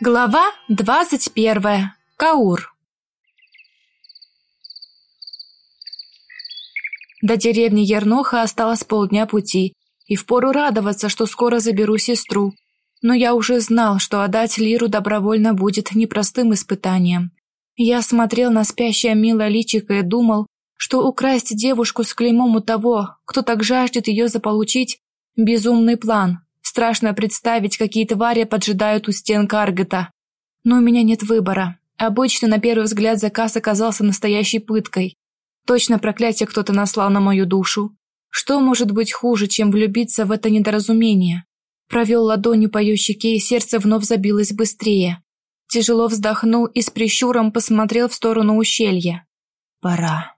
Глава двадцать первая. Каур. До деревни Ерноха осталось полдня пути, и впору радоваться, что скоро заберу сестру. Но я уже знал, что отдать Лиру добровольно будет непростым испытанием. Я смотрел на спящее милое личико и думал, что украсть девушку с клеймом у того, кто так жаждет ее заполучить, безумный план, Страшно представить, какие твари поджидают у стен Каргета. Но у меня нет выбора. Обычно, на первый взгляд, заказ оказался настоящей пыткой. Точно проклятие кто-то наслал на мою душу. Что может быть хуже, чем влюбиться в это недоразумение? Провел ладонью по ее щеке, и сердце вновь забилось быстрее. Тяжело вздохнул и с прищуром посмотрел в сторону ущелья. «Пора».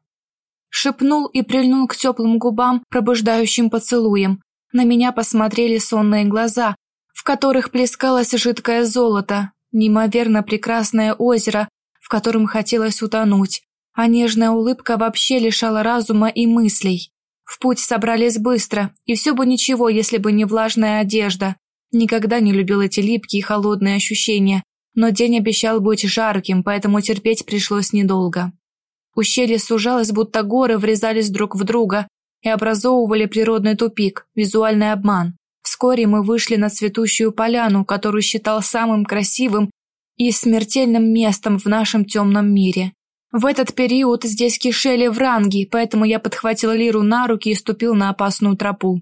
Шепнул и прильнул к теплым губам, пробуждающим поцелуем, на меня посмотрели сонные глаза, в которых плескалось жидкое золото, неимоверно прекрасное озеро, в котором хотелось утонуть, а нежная улыбка вообще лишала разума и мыслей. В путь собрались быстро, и все бы ничего, если бы не влажная одежда. Никогда не любил эти липкие холодные ощущения, но день обещал быть жарким, поэтому терпеть пришлось недолго. Ущелье сужалось, будто горы врезались друг в друга, и образовывали природный тупик, визуальный обман. Вскоре мы вышли на цветущую поляну, которую считал самым красивым и смертельным местом в нашем темном мире. В этот период здесь кишели вранги, поэтому я подхватил Лиру на руки и ступил на опасную тропу.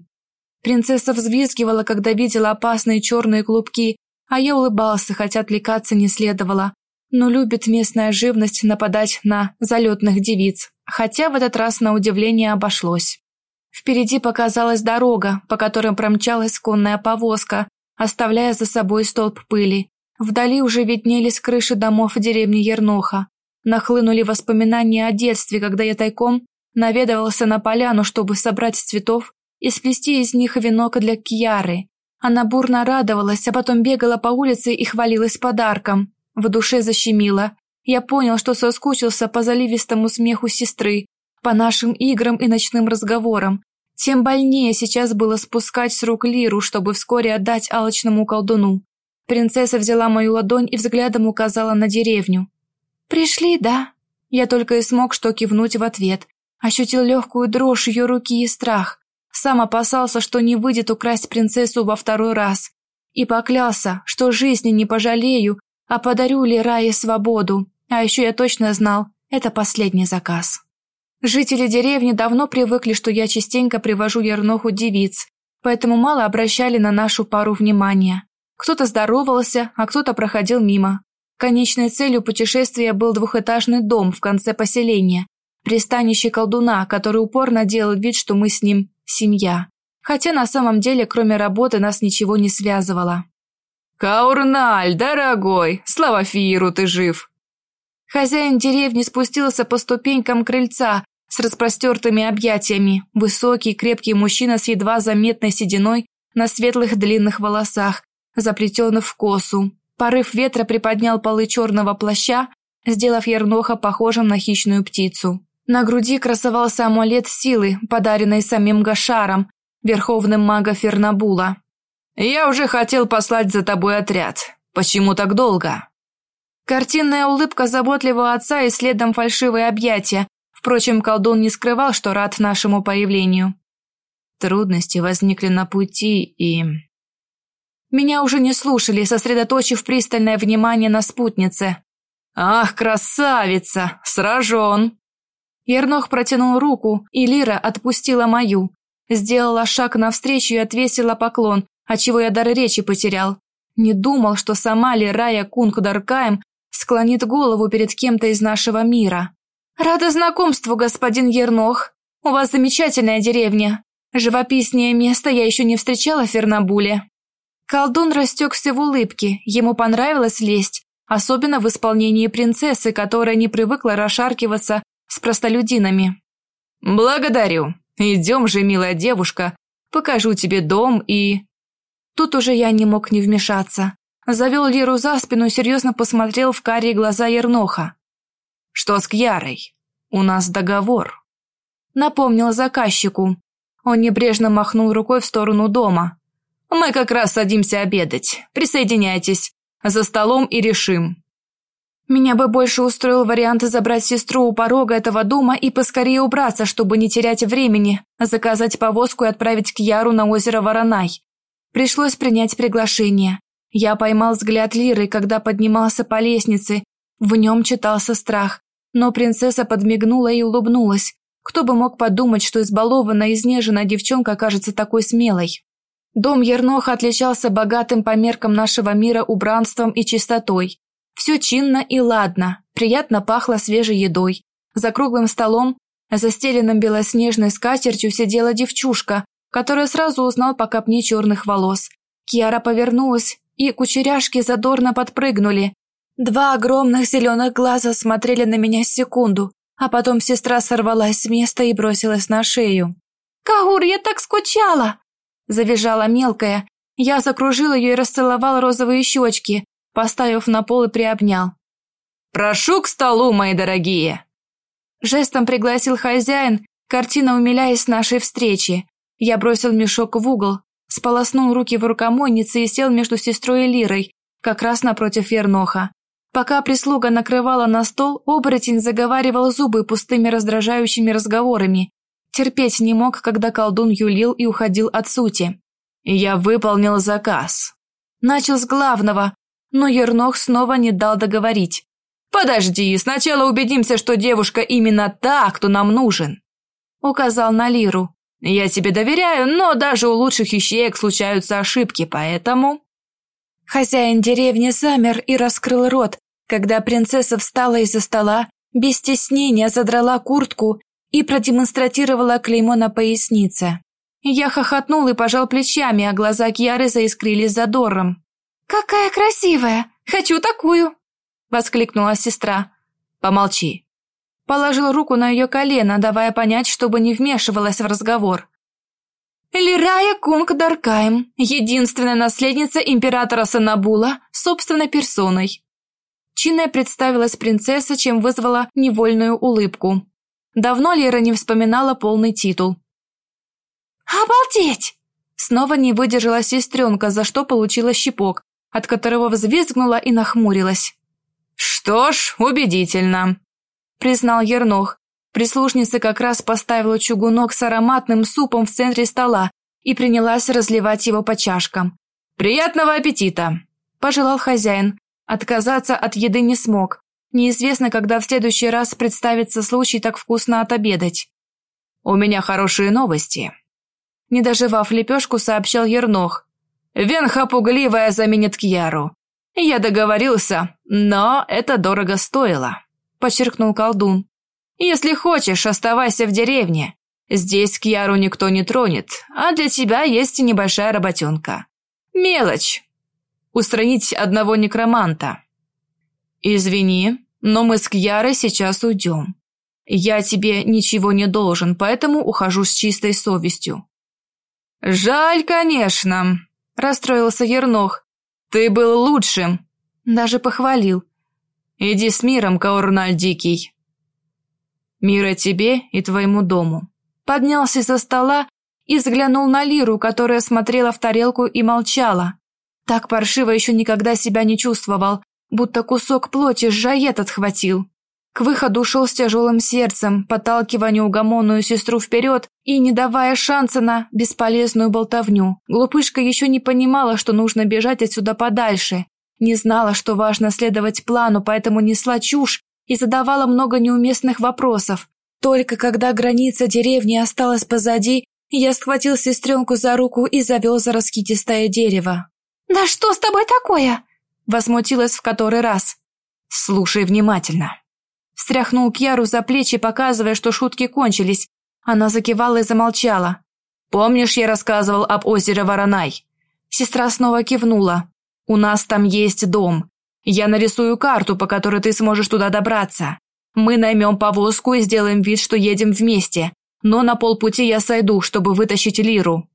Принцесса взвизгивала, когда видела опасные черные клубки, а я улыбался, хотя отвлекаться не следовало. Но любит местная живность нападать на залетных девиц, хотя в этот раз на удивление обошлось. Впереди показалась дорога, по которой промчалась конная повозка, оставляя за собой столб пыли. Вдали уже виднелись крыши домов деревни Ерноха. Нахлынули воспоминания о детстве, когда я тайком наведывался на поляну, чтобы собрать цветов и сплести из них венок для Кьяры. Она бурно радовалась, а потом бегала по улице и хвалилась подарком. В душе защемило. Я понял, что соскучился по заливистому смеху сестры, по нашим играм и ночным разговорам. Тем больнее сейчас было спускать с рук лиру, чтобы вскоре отдать алчному колдуну. Принцесса взяла мою ладонь и взглядом указала на деревню. «Пришли, да?» Я только и смог что кивнуть в ответ. Ощутил легкую дрожь ее руки и страх. Сам опасался, что не выйдет украсть принцессу во второй раз. И поклялся, что жизни не пожалею, а подарю Лирае свободу. А еще я точно знал, это последний заказ. Жители деревни давно привыкли, что я частенько привожу Ерноху девиц, поэтому мало обращали на нашу пару внимания. Кто-то здоровался, а кто-то проходил мимо. Конечной целью путешествия был двухэтажный дом в конце поселения, пристанище колдуна, который упорно делал вид, что мы с ним семья. Хотя на самом деле, кроме работы, нас ничего не связывало. «Каурналь, дорогой, слава Фиеру, ты жив!» Хозяин деревни спустился по ступенькам крыльца с распростертыми объятиями, высокий, крепкий мужчина с едва заметной сединой на светлых длинных волосах, заплетенных в косу. Порыв ветра приподнял полы черного плаща, сделав Ерноха похожим на хищную птицу. На груди красовался амулет силы, подаренный самим Гашаром, верховным мага Фернабула. «Я уже хотел послать за тобой отряд. Почему так долго?» Картинная улыбка заботливого отца и следом фальшивые объятия. Впрочем, колдун не скрывал, что рад нашему появлению. Трудности возникли на пути, и... Меня уже не слушали, сосредоточив пристальное внимание на спутнице. «Ах, красавица! Сражен!» Ернох протянул руку, и Лира отпустила мою. Сделала шаг навстречу и отвесила поклон, отчего я дар речи потерял. Не думал, что сама Лирая Кунг-Даркаем склонит голову перед кем-то из нашего мира. «Рада знакомству, господин Ернох. У вас замечательная деревня. Живописнее место я еще не встречала в Фернабуле». Колдун растекся в улыбке, ему понравилось лезть, особенно в исполнении принцессы, которая не привыкла расшаркиваться с простолюдинами. «Благодарю. Идем же, милая девушка, покажу тебе дом и...» Тут уже я не мог не вмешаться. Завел Лиру за спину серьезно посмотрел в карие глаза Ерноха. «Что с Кьярой? У нас договор». Напомнил заказчику. Он небрежно махнул рукой в сторону дома. «Мы как раз садимся обедать. Присоединяйтесь. За столом и решим». Меня бы больше устроил вариант забрать сестру у порога этого дома и поскорее убраться, чтобы не терять времени, заказать повозку и отправить к Яру на озеро Воронай. Пришлось принять приглашение. Я поймал взгляд Лиры, когда поднимался по лестнице. В нем читался страх. Но принцесса подмигнула и улыбнулась. Кто бы мог подумать, что избалованная, изнеженная девчонка окажется такой смелой. Дом Ерноха отличался богатым по меркам нашего мира убранством и чистотой. Все чинно и ладно, приятно пахло свежей едой. За круглым столом, застеленным белоснежной скатертью, сидела девчушка, которую сразу узнал по копне черных волос. Киара повернулась, и кучеряшки задорно подпрыгнули. Два огромных зеленых глаза смотрели на меня секунду, а потом сестра сорвалась с места и бросилась на шею. «Каур, я так скучала!» Завизжала мелкая. Я закружил ее и расцеловал розовые щечки, поставив на пол и приобнял. «Прошу к столу, мои дорогие!» Жестом пригласил хозяин, картина умиляясь нашей встрече. Я бросил мешок в угол, сполоснул руки в рукомойнице и сел между сестрой и Лирой, как раз напротив Верноха. Пока прислуга накрывала на стол, оборотень заговаривал зубы пустыми раздражающими разговорами. Терпеть не мог, когда колдун юлил и уходил от сути. «Я выполнил заказ». Начал с главного, но Ернох снова не дал договорить. «Подожди, сначала убедимся, что девушка именно та, кто нам нужен», указал на Лиру. Я тебе доверяю, но даже у лучших ищеек случаются ошибки, поэтому...» Хозяин деревни замер и раскрыл рот, когда принцесса встала из-за стола, без стеснения задрала куртку и продемонстрировала клеймо на пояснице. Я хохотнул и пожал плечами, а глаза Кьяры заискрились задором. «Какая красивая! Хочу такую!» — воскликнула сестра. «Помолчи!» Положил руку на ее колено, давая понять, чтобы не вмешивалась в разговор. Лирая Кунг Даркаем, единственная наследница императора Санабула, собственной персоной. Чинная представилась принцесса, чем вызвала невольную улыбку. Давно Лира не вспоминала полный титул. «Обалдеть!» Снова не выдержала сестренка, за что получила щепок, от которого взвизгнула и нахмурилась. «Что ж, убедительно признал Ернох. Прислужница как раз поставила чугунок с ароматным супом в центре стола и принялась разливать его по чашкам. «Приятного аппетита!» – пожелал хозяин. Отказаться от еды не смог. Неизвестно, когда в следующий раз представится случай так вкусно отобедать. «У меня хорошие новости», – не доживав лепешку, сообщил Ернох. «Венха пугливая заменит Кьяру. Я договорился, но это дорого стоило» подчеркнул колдун. Если хочешь, оставайся в деревне. Здесь Кьяру никто не тронет, а для тебя есть небольшая работенка. Мелочь. Устранить одного некроманта. Извини, но мы с Кьярой сейчас уйдем. Я тебе ничего не должен, поэтому ухожу с чистой совестью. Жаль, конечно, расстроился Ернох. Ты был лучшим. Даже похвалил. Иди с миром, Каурналь Дикий. Мира тебе и твоему дому. Поднялся со стола и взглянул на Лиру, которая смотрела в тарелку и молчала. Так паршиво еще никогда себя не чувствовал, будто кусок плоти сжает отхватил. К выходу шел с тяжелым сердцем, подталкивая неугомонную сестру вперед и не давая шанса на бесполезную болтовню. Глупышка еще не понимала, что нужно бежать отсюда подальше, не знала, что важно следовать плану, поэтому несла чушь и задавала много неуместных вопросов. Только когда граница деревни осталась позади, я схватил сестренку за руку и завел за раскидистое дерево. «Да что с тобой такое?» Возмутилась в который раз. «Слушай внимательно». Встряхнул Кьяру за плечи, показывая, что шутки кончились. Она закивала и замолчала. «Помнишь, я рассказывал об озере Воронай?» Сестра снова кивнула. У нас там есть дом. Я нарисую карту, по которой ты сможешь туда добраться. Мы наймем повозку и сделаем вид, что едем вместе. Но на полпути я сойду, чтобы вытащить Лиру».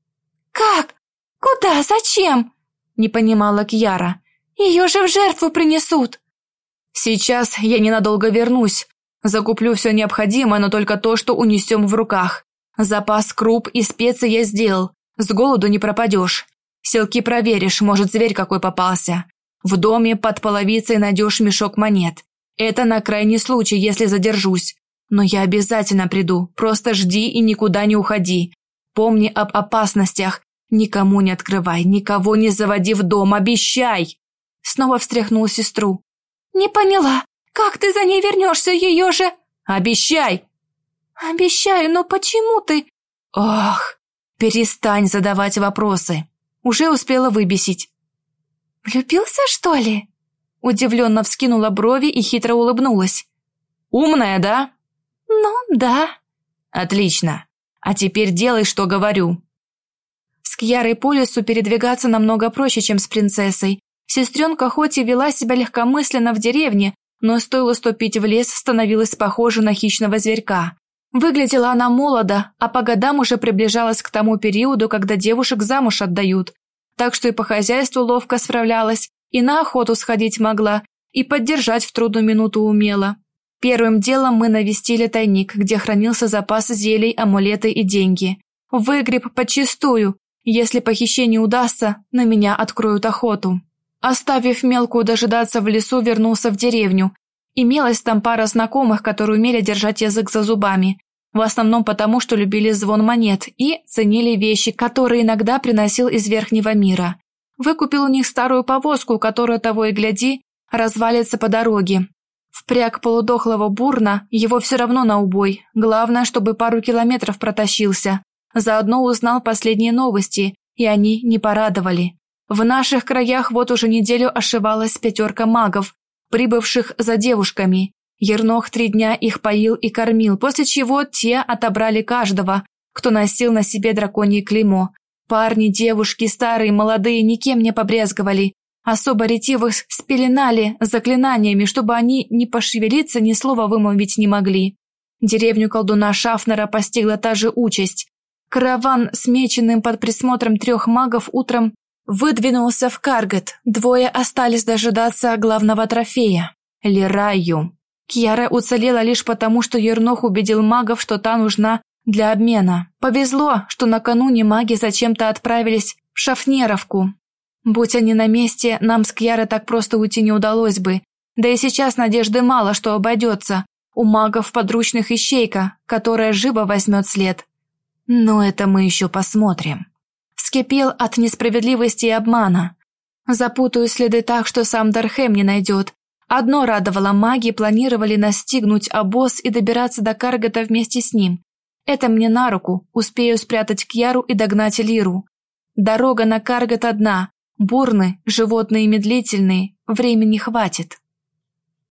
«Как? Куда? Зачем?» – не понимала Кьяра. «Ее же в жертву принесут». «Сейчас я ненадолго вернусь. Закуплю все необходимое, но только то, что унесем в руках. Запас круп и специй я сделал. С голоду не пропадешь. Селки проверишь, может, зверь какой попался. В доме под половицей найдешь мешок монет. Это на крайний случай, если задержусь. Но я обязательно приду. Просто жди и никуда не уходи. Помни об опасностях. Никому не открывай, никого не заводи в дом, обещай!» Снова встряхнул сестру. «Не поняла. Как ты за ней вернешься, ее же...» «Обещай!» «Обещаю, но почему ты...» «Ох, перестань задавать вопросы. Уже успела выбесить». «Влюбился, что ли?» Удивленно вскинула брови и хитро улыбнулась. «Умная, да?» «Ну, да». «Отлично. А теперь делай, что говорю». С Кьярой по лесу передвигаться намного проще, чем с принцессой. Сестренка хоть и вела себя легкомысленно в деревне, но стоило ступить в лес, становилась похожа на хищного зверька. Выглядела она молодо, а по годам уже приближалась к тому периоду, когда девушек замуж отдают. Так что и по хозяйству ловко справлялась, и на охоту сходить могла, и поддержать в трудную минуту умела. Первым делом мы навестили тайник, где хранился запас зелий, амулеты и деньги. Выгреб подчистую. Если похищение удастся, на меня откроют охоту. Оставив мелкую дожидаться в лесу, вернулся в деревню. Имелась там пара знакомых, которые умели держать язык за зубами. В основном потому, что любили звон монет и ценили вещи, которые иногда приносил из верхнего мира. Выкупил у них старую повозку, которая того и гляди, развалится по дороге. Впряг полудохлого бурна, его все равно на убой. Главное, чтобы пару километров протащился. Заодно узнал последние новости, и они не порадовали. В наших краях вот уже неделю ошивалась пятерка магов, прибывших за девушками. Ернох три дня их поил и кормил, после чего те отобрали каждого, кто носил на себе драконье клеймо, Парни, девушки, старые, молодые, никем не побрезговали. Особо ретивых спеленали заклинаниями, чтобы они ни пошевелиться, ни слова вымолвить не могли. Деревню колдуна Шафнера постигла та же участь. Караван, смеченным под присмотром трех магов, утром выдвинулся в Каргет. Двое остались дожидаться главного трофея – Лираю. Кьяра уцелела лишь потому, что Ернох убедил магов, что та нужна для обмена. Повезло, что накануне маги зачем-то отправились в Шафнеровку. Будь они на месте, нам с Кьярой так просто уйти не удалось бы. Да и сейчас надежды мало, что обойдется. У магов подручных ищейка, которая живо возьмет след. Но это мы еще посмотрим. Вскипел от несправедливости и обмана. Запутаю следы так, что сам Дархем не найдет. Одно радовало, маги планировали настигнуть обоз и добираться до Каргота вместе с ним. Это мне на руку, успею спрятать Кьяру и догнать Лиру. Дорога на Каргот одна, бурны, животные медлительные, времени хватит.